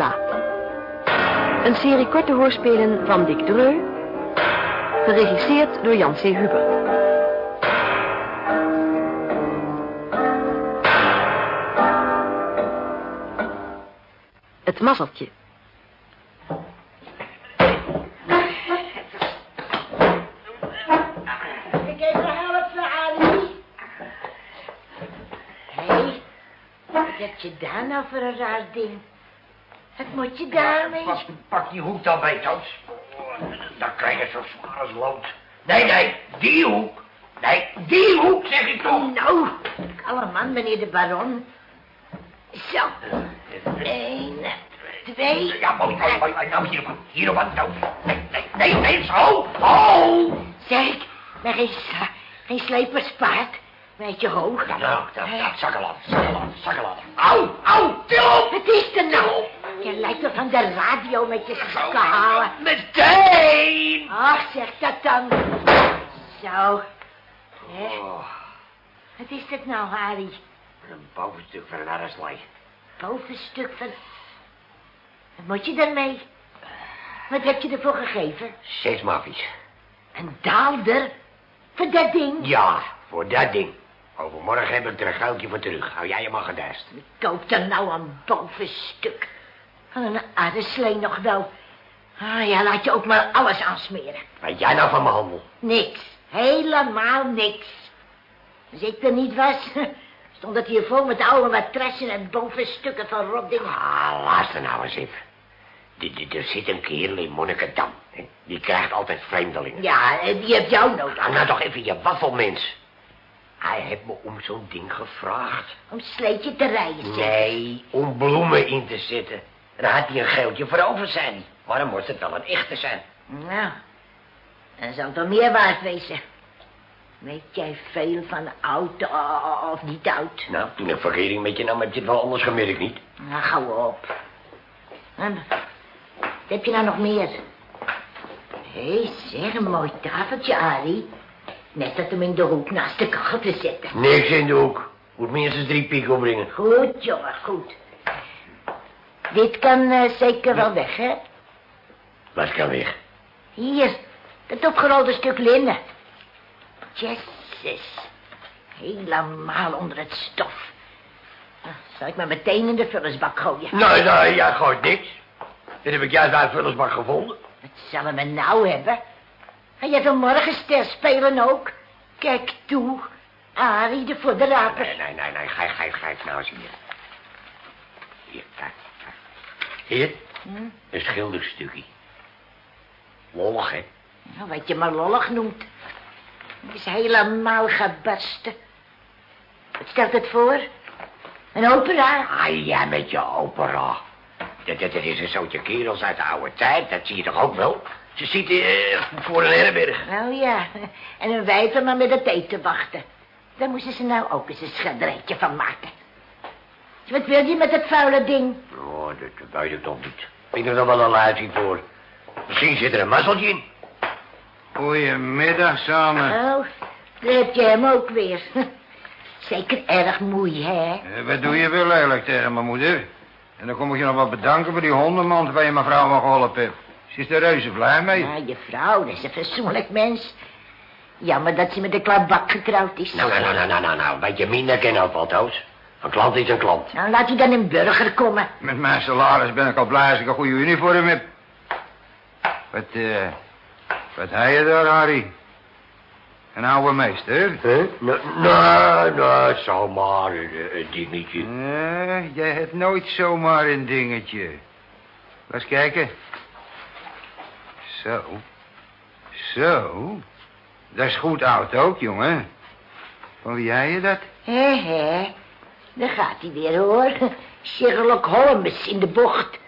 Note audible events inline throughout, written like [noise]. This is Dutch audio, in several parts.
klok 13 slaat. Een serie korte hoorspelen van Dick Dreu, geregisseerd door Jan C. Hubert. Het mazzeltje. Je daar nou voor een raar ding? Wat moet je daarmee? Pak, pak die hoek dan bij, Toos. Dan krijg je zo zwaar als lood. Nee, nee, die hoek. Nee, die hoek, zeg ik toch. Nou, kalme man, meneer de baron. Zo. Eén, twee. Ja, mooi, mooi, mooi. Nou, hierop, hierop aan, Toos. Nee, nee, nee, nee, zo. Oh. Zeg maar geen, sla- geen sleperspaard. Weet je hoog. Ja, nou, dat, dat, zakkel af, zakkel af, zakkel af. Au, au, til op. Wat is er nou? Je lijkt wel van de radio met je zakken halen. Meteen. Ach, zeg dat dan. Zo. Hè? Oh, Wat is dat nou, Harry? een bovenstuk van een. Bovenstuk van... Wat moet je daarmee? Wat heb je ervoor gegeven? Zes maffies. Een daalder? Voor dat ding? Ja, voor dat ding. Overmorgen heb ik er een goudje voor terug. Hou jij je maar gedest. Wie koopt er nou een bovenstuk? Van een aardeslee nog wel. Ah ja, laat je ook maar alles aansmeren. Weet jij nou van mijn handel? Niks. Helemaal niks. Als ik er niet was, [laughs] stond het hier vol met oude matrassen en bovenstukken van rotdingen. Ah, luister nou eens even. Die- die- Er zit een kerel in Monnikendam. Die krijgt altijd vreemdelingen. Ja, en die heeft jou nodig. Nou, nou toch even je waffelmens. Hij heeft me om zo'n ding gevraagd. Om sleetje te rijden, zeg. Nee, om bloemen in te zetten. Daar had hij een geldje voor over, hij. Maar dan moest het wel een echte zijn. Nou, dan zal het wel meer waard wezen. Weet jij veel van oud o- of niet oud? Nou, toen ik vergering met je nam, heb je het wel anders gemerkt, niet? Nou, gauw op. En, wat heb je nou nog meer? Hé, zeg, een mooi tafeltje, Arie. Net dat hem in de hoek naast de kachel te zetten. Niks in de hoek. Moet minstens drie piek opbrengen. Goed, jongen, goed. Dit kan eh, zeker wel weg, hè? Wat kan weg? Hier, dat opgerolde stuk linnen. Jezus. Helemaal onder het stof. Nou, zal ik maar meteen in de vullersbak gooien. Nee, nee, jij gooit niks. Dit heb ik juist uit vullersbak gevonden. Wat zullen we nou hebben? Ga jij vanmorgen ster spelen ook? Kijk toe. Arie, de voor de raper. Nee, nee, nee, nee. Geef, geef, geef nou eens hier. Hier, kijk. Hier, Hm? een schilderstukje. Lollig, hè? Nou, wat je maar lollig noemt. Het is helemaal gebarsten. Wat stelt het voor? Een opera? Ah, ja, met je opera. Dat, dat, dat is een zootje kerels uit de oude tijd. Dat zie je toch ook wel? Ze zitten eh, voor een herberg. Nou ja, en een wijver maar met het eten wachten. Daar moesten ze nou ook eens een schilderijtje van maken. Wat wil je met dat vuile ding? Oh, dat, dat weet ik toch niet. Ik er nog wel een luidje voor. Misschien zit er een mazzeltje in. Goedemiddag samen. Oh, daar heb je hem ook weer. [laughs] Zeker erg moei, hè? Eh, wat doe je wel lelijk tegen mijn moeder? En dan kom ik je nog wel bedanken voor die hondenmand waar je mevrouw me geholpen hebt. Ze is er reuze blij mee. Ja, je vrouw, dat is een fatsoenlijk mens. Jammer dat ze met de klapbak getrouwd is. Nou, nou, nou, nou, nou, nou, nou. Weet je minder kennen Toos. Een klant is een klant. Nou, laat hij dan een burger komen. Met mijn salaris ben ik al blij als ik een goede uniform heb. Wat, eh... Wat heb je daar, Harry? Een oude meester? Nee, nee, nee, zomaar een, een dingetje. Nee, jij hebt nooit zomaar een dingetje. Laat eens kijken. Zo. Zo. Dat is goed oud ook, jongen. Van wie heb je dat? Hé, hé. Daar gaat hij weer, hoor. [laughs] Sherlock Holmes in de bocht.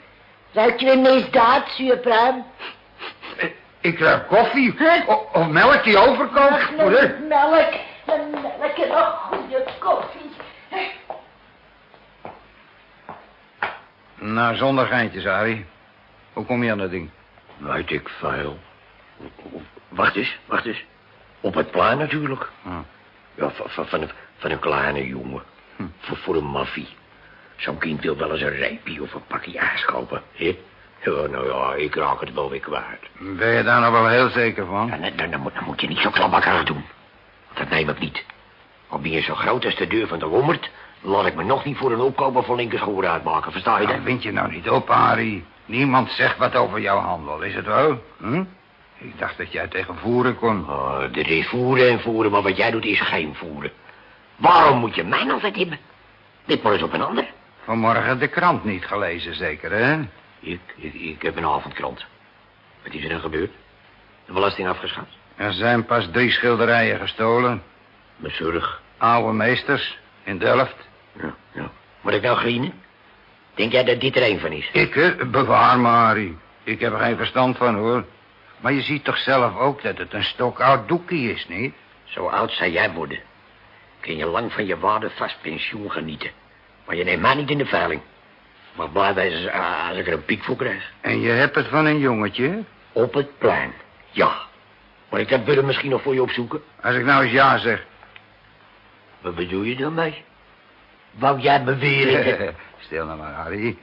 Ruik je weer misdaad, zuurpruim? Eh, Ik ruik koffie. Huh? O- of melk die overkookt. Ach, moeder. met melk. Een melk en een goede koffie. Nou, zonder geintjes, Harry. Hoe kom je aan dat ding? Weet ik veel. Wacht eens, wacht eens. Op het plein natuurlijk. Hm. Ja, van, van, van, een, van een kleine jongen. Hm. Voor, voor een maffie. Zo'n kind wil wel eens een reepje of een pakje aas kopen, hè? Ja, nou ja, ik raak het wel weer kwijt. Ben je daar nog wel heel zeker van? Ja, dan, dan, dan moet, dan moet je niet zo klapbakkig doen. Dat neem ik niet. Al ben je zo groot als de deur van de Lommerd... laat ik me nog niet voor een opkoper van linkerschoenen uitmaken, versta je dat? Ja, wind je nou niet op, Harry. Niemand zegt wat over jouw handel, is het wel? Hm? Ik dacht dat jij tegen voeren kon. Oh, er is voeren en voeren, maar wat jij doet is geen voeren. Waarom moet je mij altijd hebben? Dit maar eens op een ander. Vanmorgen de krant niet gelezen, zeker, hè? Ik, ik, ik heb een avondkrant. Wat is er dan gebeurd? De belasting afgeschaft? Er zijn pas drie schilderijen gestolen. Mijn zorg. Oude meesters, in Delft. Ja, ja. Moet ik nou grienen? Denk jij dat dit er een van is? Ik, hè? Bewaar me, Harry. Ik heb er geen verstand van, hoor. Maar je ziet toch zelf ook dat het een stok oud doekie is, niet? Zo oud zou jij worden. Kun je lang van je waarde vast pensioen genieten. Maar je neemt mij niet in de veiling. Maar blij wezen als ik er een piek voor krijg. En je hebt het van een jongetje? Op het plein, ja. Maar ik dat willen misschien nog voor je opzoeken. Als ik nou eens ja zeg. Wat bedoel je dan mee? Wou jij beweren? [laughs] Stil nou maar, Harry.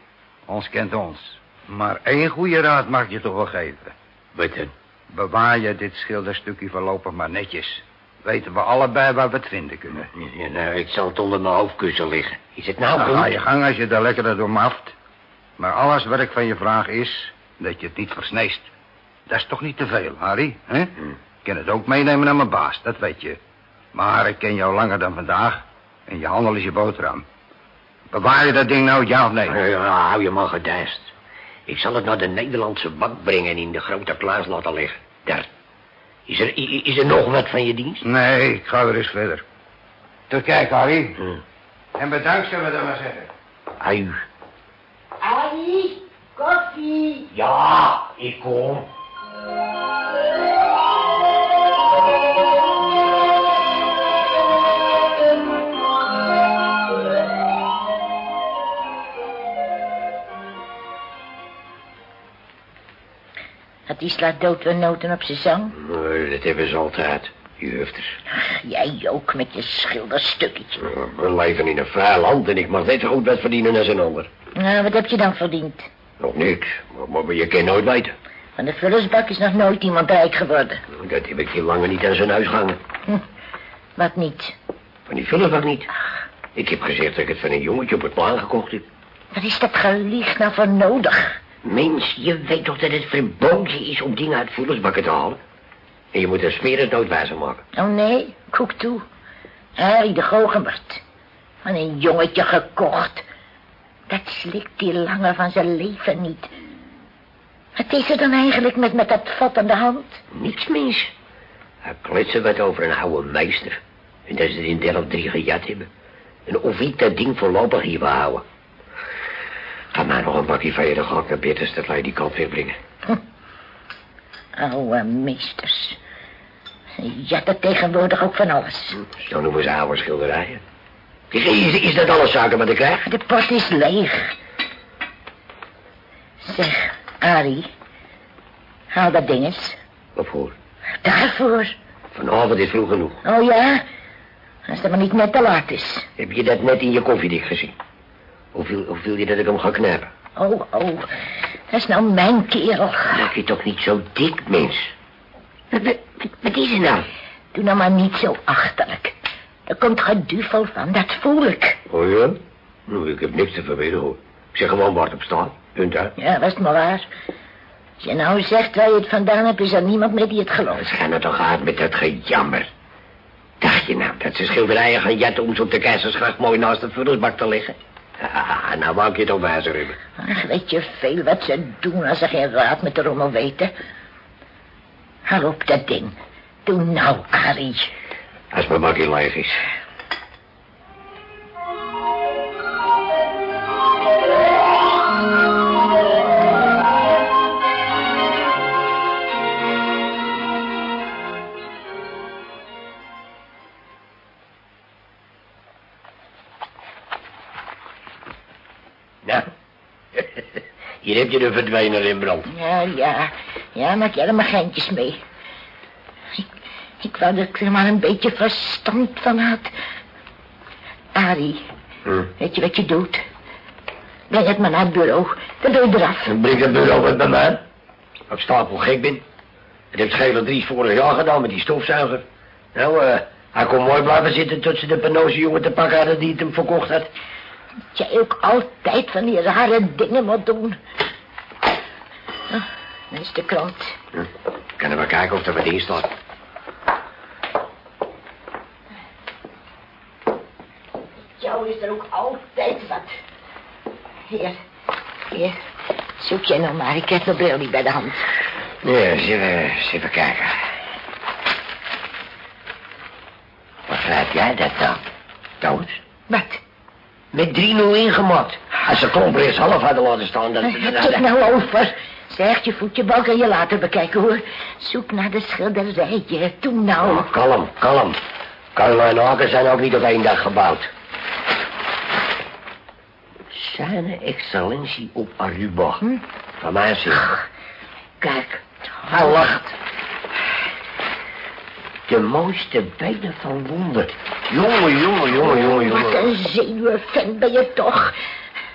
Ons kent ons. Maar één goede raad mag je toch wel geven. Wat dan? Bewaar je dit schilderstukje voorlopig maar netjes. Weten we allebei waar we het vinden kunnen. Ja, nou, ik zal het onder mijn hoofdkussen liggen. Is het nou Nou, goed? ga je gang als je daar lekker door maft. Maar alles wat ik van je vraag is... dat je het niet versneest. Dat is toch niet te veel, Harry? Hè? Ik kan het ook meenemen naar mijn baas, dat weet je. Maar ik ken jou langer dan vandaag. En je handel is je boterham. Bewaar je dat ding nou, ja of nee? Ja, ja, hou je maar gedijst. Ik zal het naar de Nederlandse bank brengen en in de grote kluis laten liggen. Daar. Is er, is er nog wat van je dienst? Nee, ik ga weer eens verder. Tot kijk, Harry. Hm. En bedankt, zullen we dan maar zeggen. Ui. Arie, koffie. Ja, ik kom. Dat die slaat dood weer noten op zijn zang. Nee, dat hebben ze altijd. Die hufters. Ach, jij ook met je schilderstukje. We leven in een vrij land en ik mag net zo goed wat verdienen als een ander. Nou, wat heb je dan verdiend? Nog niks, maar, maar je kan nooit weten. Van de vullersbak is nog nooit iemand rijk geworden. Dat heb ik hier langer niet aan zijn huis gehangen. Wat niet? Van die vullerbak niet. Ik heb gezegd dat ik het van een jongetje op het plan gekocht heb. Wat is dat gelieg nou voor nodig? Mens, je weet toch dat het verboden is om dingen uit vullersbakken te halen? En je moet een smerig noodwijzer maken. Oh nee, koek toe. Harry de Gogenbert. Van een jongetje gekocht. Dat slikt die langer van zijn leven niet. Wat is er dan eigenlijk met, met dat vat aan de hand? Niks, mens. Hij kletsen wat over een oude meester. En dat ze er in Delft drie gejat hebben. En of ik dat ding voorlopig hier wil houden. Ga maar nog een bakje van je, ga ik naar Betters, dat je die kant weer brengen. Oude meesters. Ja, dat tegenwoordig ook van alles. Zo noemen ze oude schilderijen. Is, is, is dat alles zaken wat ik krijg? De pot is leeg. Zeg, Arie. Haal dat ding eens. Waarvoor? Daarvoor. Vanavond is vroeg genoeg. Oh ja? Als het maar niet net te laat is. Heb je dat net in je koffiedik gezien? Of wil, of wil je dat ik hem ga knijpen? Oh, oh. Dat is nou mijn kerel. Maak je toch niet zo dik, mens? Wat, wat, wat is er nou? Doe nou maar niet zo achterlijk. Er komt geduvel van, dat voel ik. Oh ja? Nou, ik heb niks te verweren, hoor. Ik zeg gewoon waar het op staat. Punt. Ja, was het maar waar. Als je nou zegt waar je het vandaan hebt, is er niemand meer die het gelooft. Ga nou toch uit met dat gejammer. Dacht je nou dat ze schilderijen gaan jatten om ze op de keizersgracht mooi naast de vullersbak te liggen? Ah, nou wou ik je toch wijzer hebben. Ach, weet je veel wat ze doen als ze geen raad met de rommel weten. Haal op dat ding. Doe nou, Arie. Als mijn bakje leeg is. Hier heb je de verdwijner in brand. Ja, ja. Ja, maak jij er maar geintjes mee. Ik, ik wou dat ik er maar een beetje verstand van had. Arie, Hm. weet je wat je doet? Breng het maar naar het bureau. Dan doe je eraf. En breng het bureau wat bij mij. Ik stapel gek ben. Dat heeft Schele Dries vorig jaar gedaan met die stofzuiger. Nou, eh, hij kon mooi blijven zitten tot ze de penose jongen te pakken hadden die het hem verkocht had. Dat jij ook altijd van die rare dingen moet doen. Dat is de krant. Hm. Kunnen we kijken of er wat in staat. Jou is er ook altijd wat. Hier, hier. Zoek jij nog maar. Ik heb mijn bril niet bij de hand. Even, eens even kijken. Wat schrijf jij dat dan? Toons? Wat? Met 3-0 ingemaakt. Als ze klomper eens half hadden laten staan, dan... Heb je het nou over? Zeg, je voetjebal kan je later bekijken, hoor. Zoek naar de schilderijtje. Toen nou. Oh, kalm, kalm. Kuilen en haken zijn ook niet op één dag gebouwd. Zijn excellentie op Aruba. Hm? Van mij zeg. Kijk. Hij lacht. De mooiste benen van wonder. Jongen, jongen, jongen, jongen, Wat jongen. een zenuwvent ben je toch.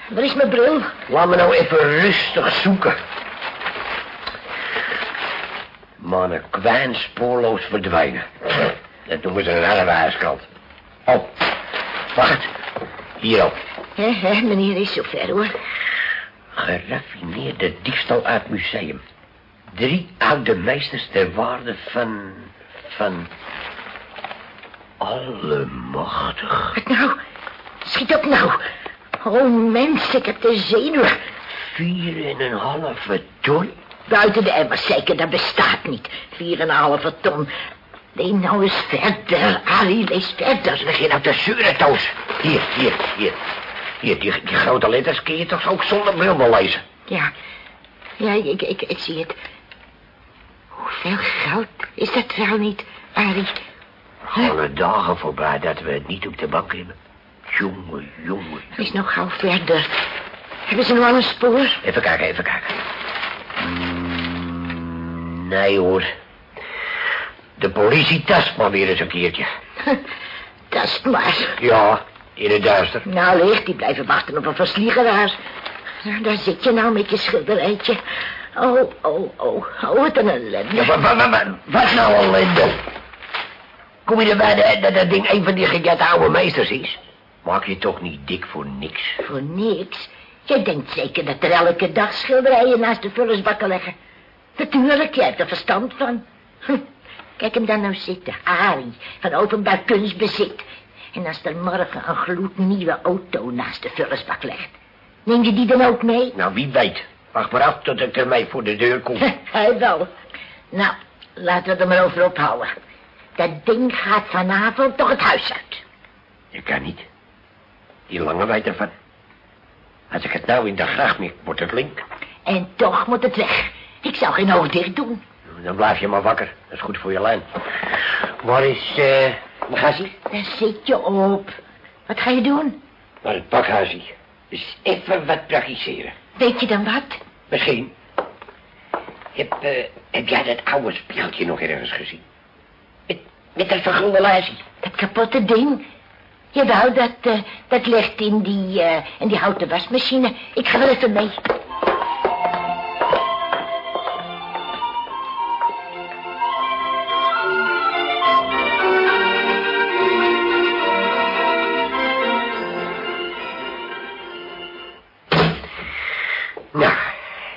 Waar is mijn bril? Laat me nou even rustig zoeken. Mannen kwijn spoorloos verdwijnen. Dat noemen ze een arbeidskant. Oh, wacht. Hier ook. Hé, hé, meneer is zover, hoor. Geraffineerde diefstal uit museum. Drie oude meesters ter waarde van... van... Allemachtig. Wat nou? Schiet op nou. Oh, mens, ik heb de zenuw. Vier en een halve ton. Buiten de emmer zeker, dat bestaat niet. Vier en een halve ton. Nee, nou eens verder, Arie, lees verder. Leg je nou te zeuren, Toos? Hier, hier, hier. Hier, die, die grote letters kun je toch ook zonder bril wel lezen? Ja, ja, ik, ik, ik zie het. Hoeveel geld is dat wel niet, Arie? Alle dagen voorbij dat we het niet op de bank hebben. Jongen, jongen. Is nog gauw verder. Hebben ze nog al een spoor? Even kijken, even kijken. Mm, nee hoor. De politie tast maar weer eens een keertje. [laughs] Tast maar. Ja, in het duister. Nou, licht, die blijven wachten op een versliegeraar. Nou, daar zit je nou met je schilderijtje. Oh, oh, oh, oh, wat een ellende. Ja, wat, wat, wat, wat, nou ellende? Kom je erbij dat, dat dat ding een van die gejette oude meesters is? Maak je toch niet dik voor niks? Voor niks. Jij denkt zeker dat er elke dag schilderijen naast de vullersbakken liggen. Natuurlijk, jij hebt er verstand van. Hm, Kijk hem dan nou zitten, Arie, van openbaar kunstbezit. En als er morgen een gloednieuwe auto naast de vullersbak ligt, neem je die dan ook mee? Nou, wie weet. Wacht maar af tot ik ermee voor de deur kom. [laughs] Hij wel. Nou, laten we het er maar over ophouden. Dat ding gaat vanavond toch het huis uit. Je kan niet. Die lange weet ervan. Als ik het nou in de gracht mik, wordt het link. En toch moet het weg. Ik zou geen oog dicht doen. Dan blijf je maar wakker. Dat is goed voor je lijn. Waar is, eh, gassie? Daar zit je op. Wat ga je doen? Naar het pakhuisje. Dus even wat praktiseren. Weet je dan wat? Misschien. Heb, eh, heb jij dat oude spiegeltje nog ergens gezien? Met, met dat vergulde. Dat kapotte ding. Jawel, dat, eh, dat ligt in die, eh, in die houten wasmachine. Ik ga wel even mee.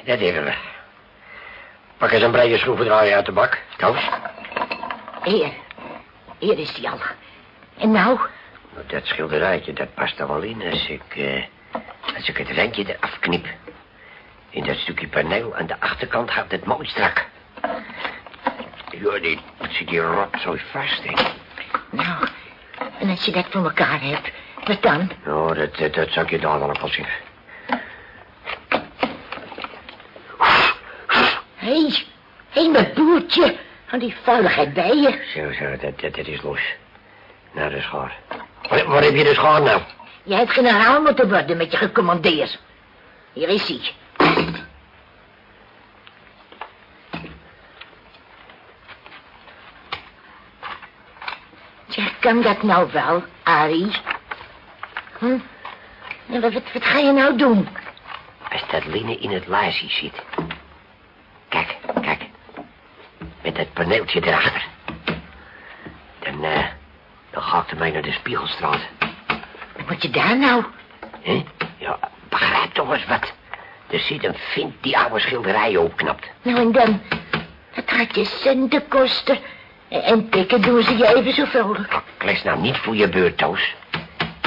Dat hebben we. Pak eens een brede schroevendraaier uit de bak. Toos. Hier. Hier is die al. En nou? Nou, Dat schilderijtje, dat past er wel in als ik, eh, als ik het randje eraf knip. In dat stukje paneel aan de achterkant houdt het mooi strak. Ja, die, zit hier rotzooi vast, hè. Nou, en als je dat voor elkaar hebt, wat dan? Nou, dat, dat, dat zou ik je dadelijk wel zeggen. Hé, hey, hé, hey, mijn boertje. Aan die vuiligheid bij je. Zo, zo, dat, dat, dat is los. Nou, de schaar. Waar, waar heb je de schaar nou? Jij hebt generaal moeten worden met je gecommandeerd. Hier is hij. Zeg, kan dat nou wel, Arie? Hm? En wat, wat, wat ga je nou doen? dat linnen in het lazie zit. Kijk, kijk. Met dat paneeltje erachter. Dan, eh, dan ga ik ermee naar de Spiegelstraat. Wat moet je daar nou? Hè? Ja, begrijp toch eens wat. Er zit een vent die oude schilderijen opknapt. Nou en dan? Dat gaat je centen kosten. En- En pikken doen ze je even zo vrolijk. Kles nou niet voor je beurt, Toos.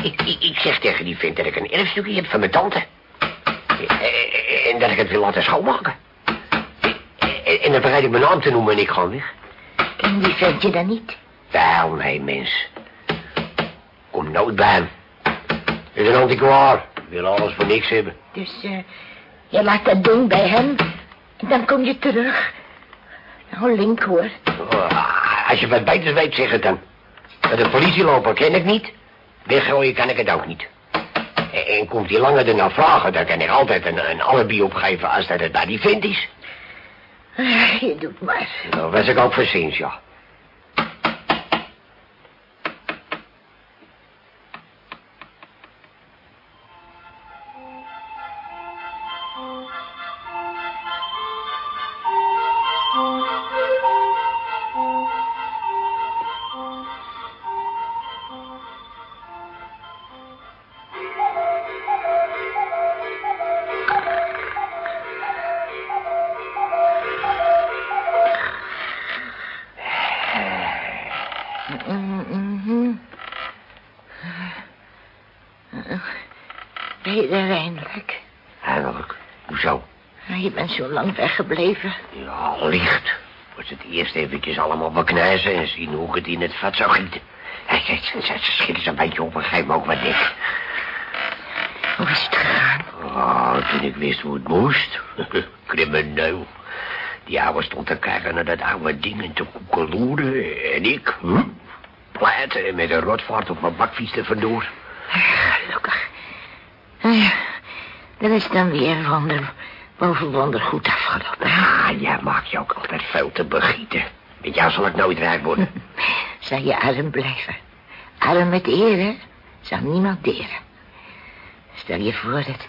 Ik, ik, ik zeg tegen die vent dat ik een erfstukje heb van mijn tante. Eh, En dat ik het wil laten schoonmaken. En- dan vergeet ik mijn naam te noemen en ik ga weg. En die vent je dan niet? Wel, nee, mens. Kom nooit bij hem. Is een antiquaar. Wil alles voor niks hebben. Dus eh, je laat dat ding bij hem. En dan kom je terug. Nou, link hoor. Oh, als je wat beters weet, zeg het dan. De politieloper ken ik niet. Weggooien kan ik het ook niet. En, en komt hij langer ernaar vragen, dan kan ik altijd een, een alibi opgeven als dat het bij die vent is. [laughs] Je doet maar. Dat was ik ook voor sinds, ja. Ben je er eindelijk? Eindelijk. Hoezo? Ah, Je bent zo lang weggebleven. Ja, licht. Was het eerst eventjes allemaal beknijzen en zien hoe ik het in het vat zou gieten. Ze, schieten ze een beetje op en geef me ook wat dik. Hoe is het gegaan? Oh, toen ik wist hoe het moest. [laughs] Crimineel. Die ouwe stond te kijken naar dat oude ding en te koekeloeren. En ik, hm, pleiten en met een rotvaart op mijn bakfiets er vandoor. Gelukkig. Nou ja, dan is dan weer wonder boven wonder goed afgelopen. Ah, jij maakt je ook altijd veel te begieten. Met jou zal ik nooit rijk worden. [laughs] Zou je arm blijven? Arm met eer, hè? Zou niemand deren. Stel je voor dat,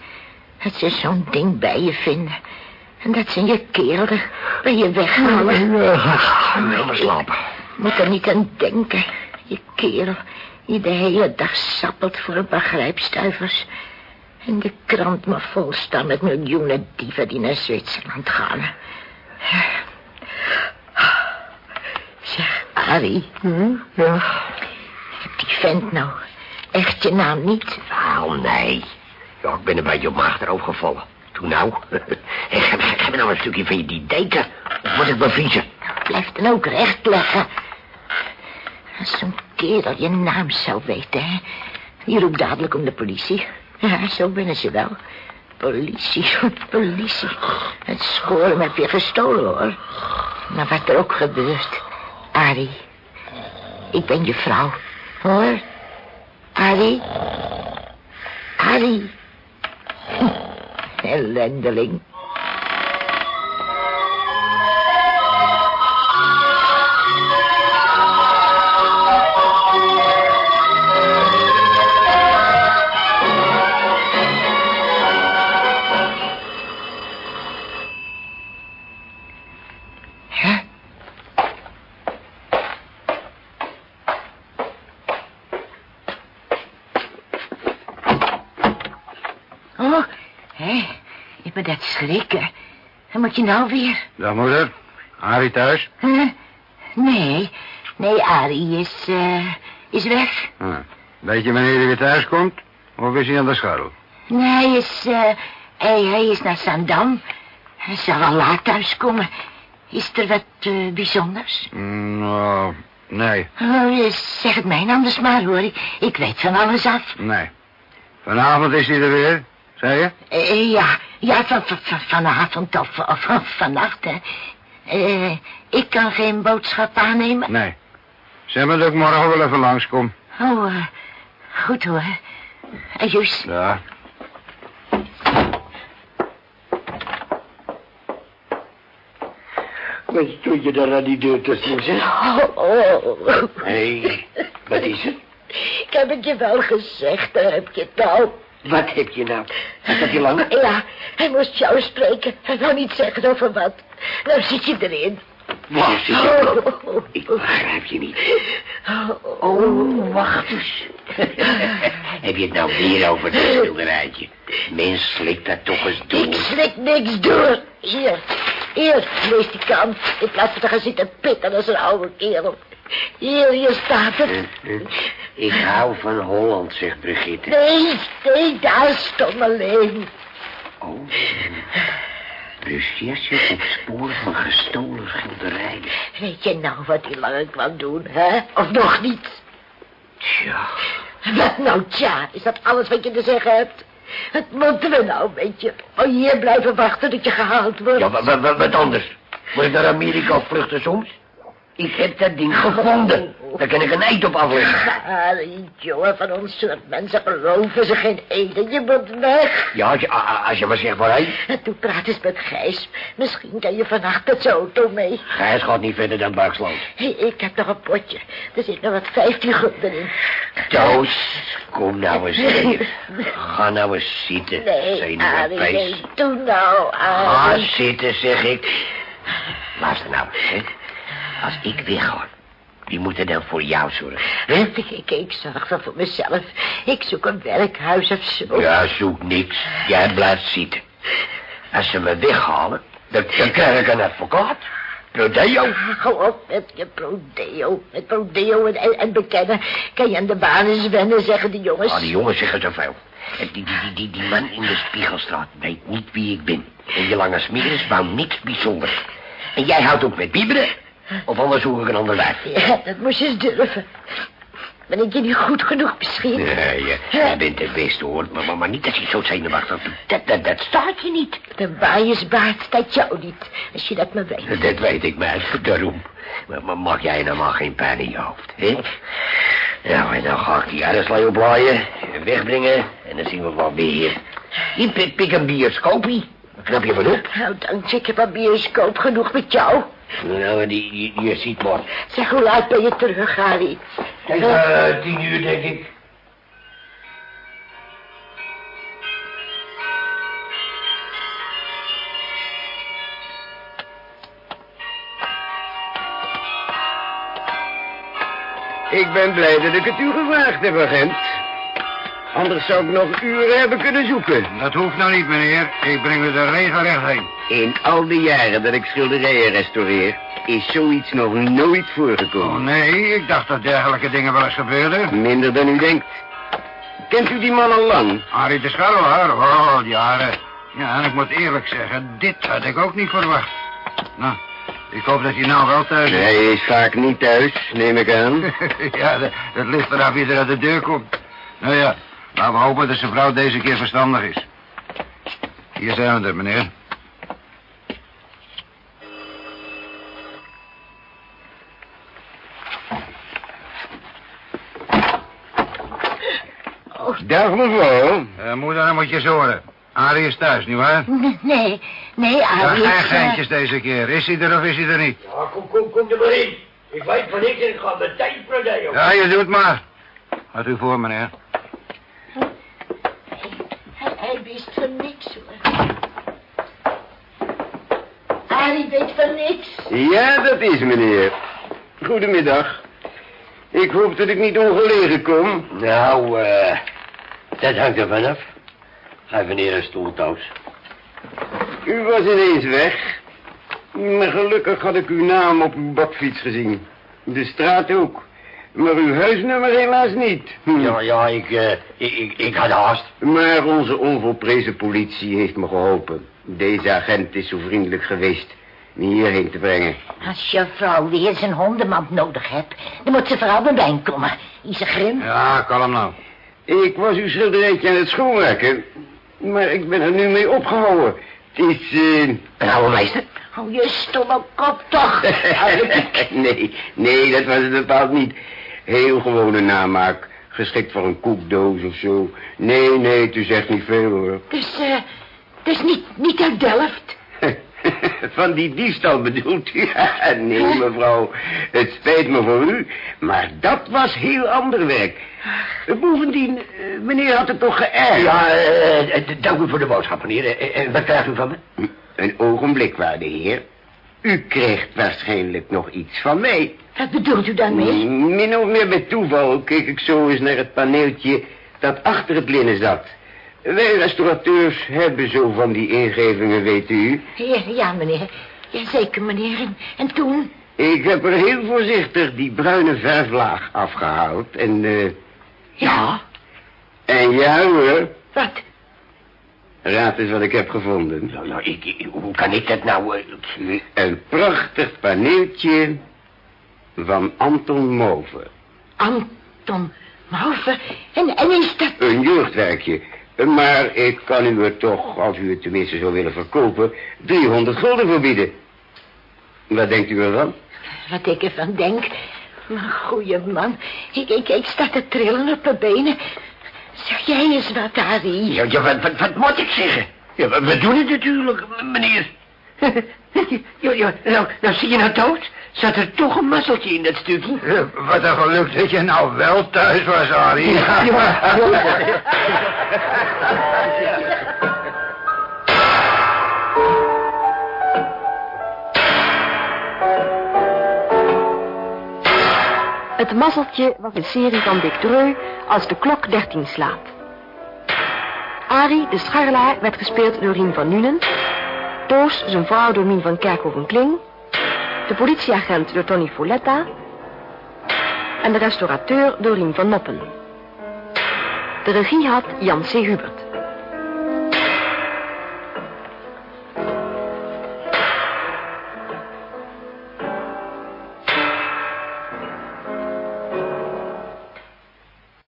dat ze zo'n ding bij je vinden. En dat ze je kerel er bij je weghalen. Ga maar slapen. Moet er niet aan denken. Je kerel die de hele dag sappelt voor een paar grijpstuivers. En de krant maar vol staan met miljoenen dieven die naar Zwitserland gaan. Zeg, Arie. Ja. Heb die vent nou echt je naam niet? Wel, nee. Ja, ik ben een beetje op mijn achterhoofd gevallen. Toen nou. [laughs] Geef, me nou een stukje van je die deken. Of moet ik bevriezen? Blijf dan ook recht leggen. Als zo'n kerel je naam zou weten, hè. Die roept dadelijk om de politie. Ja, zo binnen ze wel. Politie, politie. Het schoren heb je gestolen, hoor. Maar wat er ook gebeurt. Arie. Ik ben je vrouw. Hoor. Arie. Arie. Ellendeling. Schrikken. En moet je nou weer? Dag moeder. Arie thuis? Huh? Nee, nee, Arie is, eh, is weg. Ah. Weet je wanneer hij weer thuis komt? Of is hij aan de scharrel? Nee, hij is, eh, hij, hij is naar Zandam. Hij zal wel laat thuiskomen. Is er wat eh, bijzonders? Mm, nou, nee, Oh, zeg het mij anders maar, hoor. Ik, ik weet van alles af. nee. Vanavond is hij er weer, zei je? Eh, ja, ja, van, van, van- vanavond of, of, vannacht, hè. Eh, ik kan geen boodschap aannemen. Nee. Zeg maar dat ik morgen wel even langskom. Oh, eh, goed hoor. Ajus. Ja. Wat doe je daar aan die deur tussen, zeg? Oh, oh. Hé, wat is het? Ik heb het je wel gezegd, daar heb je het al. Wat heb je nou? Wat heb je lang? Ja, hij moest jou spreken. Hij wou niet zeggen over wat. Nou zit je erin. Waar zit je? Ik begrijp je niet. Oh, wacht eens. [laughs] heb je het nou weer over dat schilderijtje? Mens, slik dat toch eens Ik door. slik niks door. Hier, hier, lees die kant. In plaats van te gaan zitten pitten als een oude kerel. Hier, hier staat het. Ik hou van Holland, zegt Brigitte. Nee, nee, daar stond alleen. Oh. Recherche op spoor van gestolen schilderijen. Weet je nou wat die lange kwam doen, hè? Of nog niet? Tja. Wat nou, tja, is dat alles wat je te zeggen hebt? Wat moeten we nou, weet je? Oh, hier blijven wachten dat je gehaald wordt? Ja, wat, wat, wat anders? Moet ik naar Amerika vluchten soms? Ik heb dat ding gevonden. Daar kan ik een eet op afleggen. Harry, jongen, van ons soort mensen geloven ze geen eten. Je moet weg. Ja, als je, als je maar zegt waarheen. En toen praat eens met Gijs. Misschien kan je vannacht met zijn auto mee. Gijs gaat niet verder dan Buiksloot. Hé, ik heb nog een potje. Er zit nog wat 15 gulden in. Toos, kom nou eens. Ga nou eens zitten, Nee, Harry, nee, zenuwpees. doe nou, Ga Harry. zitten, zeg ik. Luister nou, hè. Als ik wegga, wie moet er dan voor jou zorgen? Hè? [laughs] Ik, ik, zorg wel voor mezelf. Ik zoek een werkhuis of zo. Ja, zoek niks. Jij blijft zitten. Als ze me weghalen, dan, dan krijg ik een advocaat. Rodeo. Hou op met je prodeo. Met prodeo en, en, en bekennen. Kan je aan de banen wennen, zeggen de jongens. Ah, die jongens zeggen zoveel. En Die, die, die, die, die man in de Spiegelstraat weet niet wie ik ben. En je lange smeris wou niks bijzonders. En jij houdt op met bieberen? Of anders zoek ik een ander wijf. Ja, dat moest je eens durven. Ben ik je niet goed genoeg misschien? Nee, je, jij bent het beste hoor, maar, maar, maar niet dat je zo zenuwachtig doet. Dat, dat, dat staat je niet. De waaiersbaard staat jou niet. Als je dat maar weet. Dat weet ik, meid, daarom. Maar, maar mag jij nou maar geen pijn in je hoofd, hè? Nou, en dan ga ik die aardaslei oplaaien, wegbrengen, en dan zien we wel weer. Hier, pik, pik een bioscoopie. Knap je van op. Nou, dank je. Ik heb een bioscoop genoeg met jou. Nou, die, die, je ziet maar. Zeg, hoe laat ben je terug, Harry? Tegen tien uur, denk ik. Ik ben blij dat ik het u gevraagd heb, agent. Anders zou ik nog uren hebben kunnen zoeken. Dat hoeft nou niet, meneer. Ik breng u er regelrecht heen. In al die jaren dat ik schilderijen restaureer... is zoiets nog nooit Oh, voorgekomen. nee, ik dacht dat dergelijke dingen wel eens gebeurden. Minder dan u denkt. Kent u die man al lang? Arie de Scharrelaar, oh, jaren. Ja, en ik moet eerlijk zeggen, dit had ik ook niet verwacht. Nou, ik hoop dat hij nou wel thuis is. Hij is vaak niet thuis, neem ik aan. [laughs] ja, dat, dat ligt eraf wie er uit de deur komt. Nou ja, laten we hopen dat zijn vrouw deze keer verstandig is. Hier zijn we er, meneer. Dag mevrouw. Eh, moeder, dan moet je zorgen. Arie is thuis, nietwaar? [laughs] Nee, nee, Ja, Harry. geen ik, eh, geintjes deze keer. Is hij er of is hij er niet? Ja, kom, kom, kom er maar in. Ik weet van niks en ik ga meteen prodeo. Ja, je doet maar. Wat u voor, meneer. Hij, wist van niks, hoor. Harry weet van niks. Ja, dat is meneer. Goedemiddag. Ik hoop dat ik niet ongelegen kom. Nou, eh, dat hangt er vanaf. Ga even neer een stoel, Toos. U was ineens weg. Maar gelukkig had ik uw naam op uw bakfiets gezien. De straat ook. Maar uw huisnummer helaas niet. Hm. Ja, ja, ik, eh, ik, ik, ik had haast. Maar onze onvolprezen politie heeft me geholpen. Deze agent is zo vriendelijk geweest me hierheen te brengen. Als je vrouw weer zijn hondenmand nodig hebt, dan moet ze vooral bij mij komen. Is grim? Ja, kalm nou. Ik was uw schilderijtje aan het schoonmaken. Maar ik ben er nu mee opgehouden. Het is, eh... Een oude meester. Hou je stomme kop toch. [laughs] nee, nee, dat was het bepaald niet. Heel gewone namaak. Geschikt voor een koekdoos of zo. Nee, nee, het is echt niet veel hoor. Dus, eh, dus niet, niet uit Delft. [laughs] Van die diefstal bedoelt u? [laughs] Ja, nee, mevrouw. Het spijt me voor u. Maar dat was heel ander werk. Eh, Bovendien, eh, meneer had het toch geërgerd? Ja, eh, dank u voor de boodschap, meneer. Wat krijgt u van me? Een ogenblik, waarde heer. U krijgt waarschijnlijk nog iets van mij. Wat bedoelt u daarmee? Min of meer bij toeval keek ik zo eens naar het paneeltje dat achter het linnen zat. Wij restaurateurs hebben zo van die ingevingen, weet u. Ja, ja, meneer. Jazeker, meneer. En, en toen? Ik heb er heel voorzichtig die bruine verflaag afgehaald en... eh Ja. en ja hoor, Wat? Raad eens wat ik heb gevonden. Nou, nou, ik, ik- hoe kan ik dat nou... eh, Een prachtig paneeltje van Anton Mover. Anton Mauver. En, en is dat... Een jeugdwerkje. Maar ik kan u er toch, als u het tenminste zou willen verkopen, 300 gulden voor bieden. Wat denkt u ervan? Wat ik ervan denk. Maar goeie man. Ik, ik, ik sta te trillen op mijn benen. Zeg jij eens wat, Harry? Ja, ja wat, wat, wat moet ik zeggen? Ja, we, doen het natuurlijk, meneer. [laughs] ja, ja, nou, nou zie je nou dood? Zat er toch een mazzeltje in dat stukje? Wat een geluk dat je nou wel thuis was, Harry. Ja, ja. [laughs] Het mazzeltje was een serie van Dick Dreu als de klok 13 slaat. Arie, de scharrelaar, werd gespeeld door Rien van Nuenen. Toos, zijn vrouw door Mien van Kerkhoven-Kling. De politieagent door Tony Folletta. En de restaurateur door Rien van Noppen. De regie had Jan C. Hubert.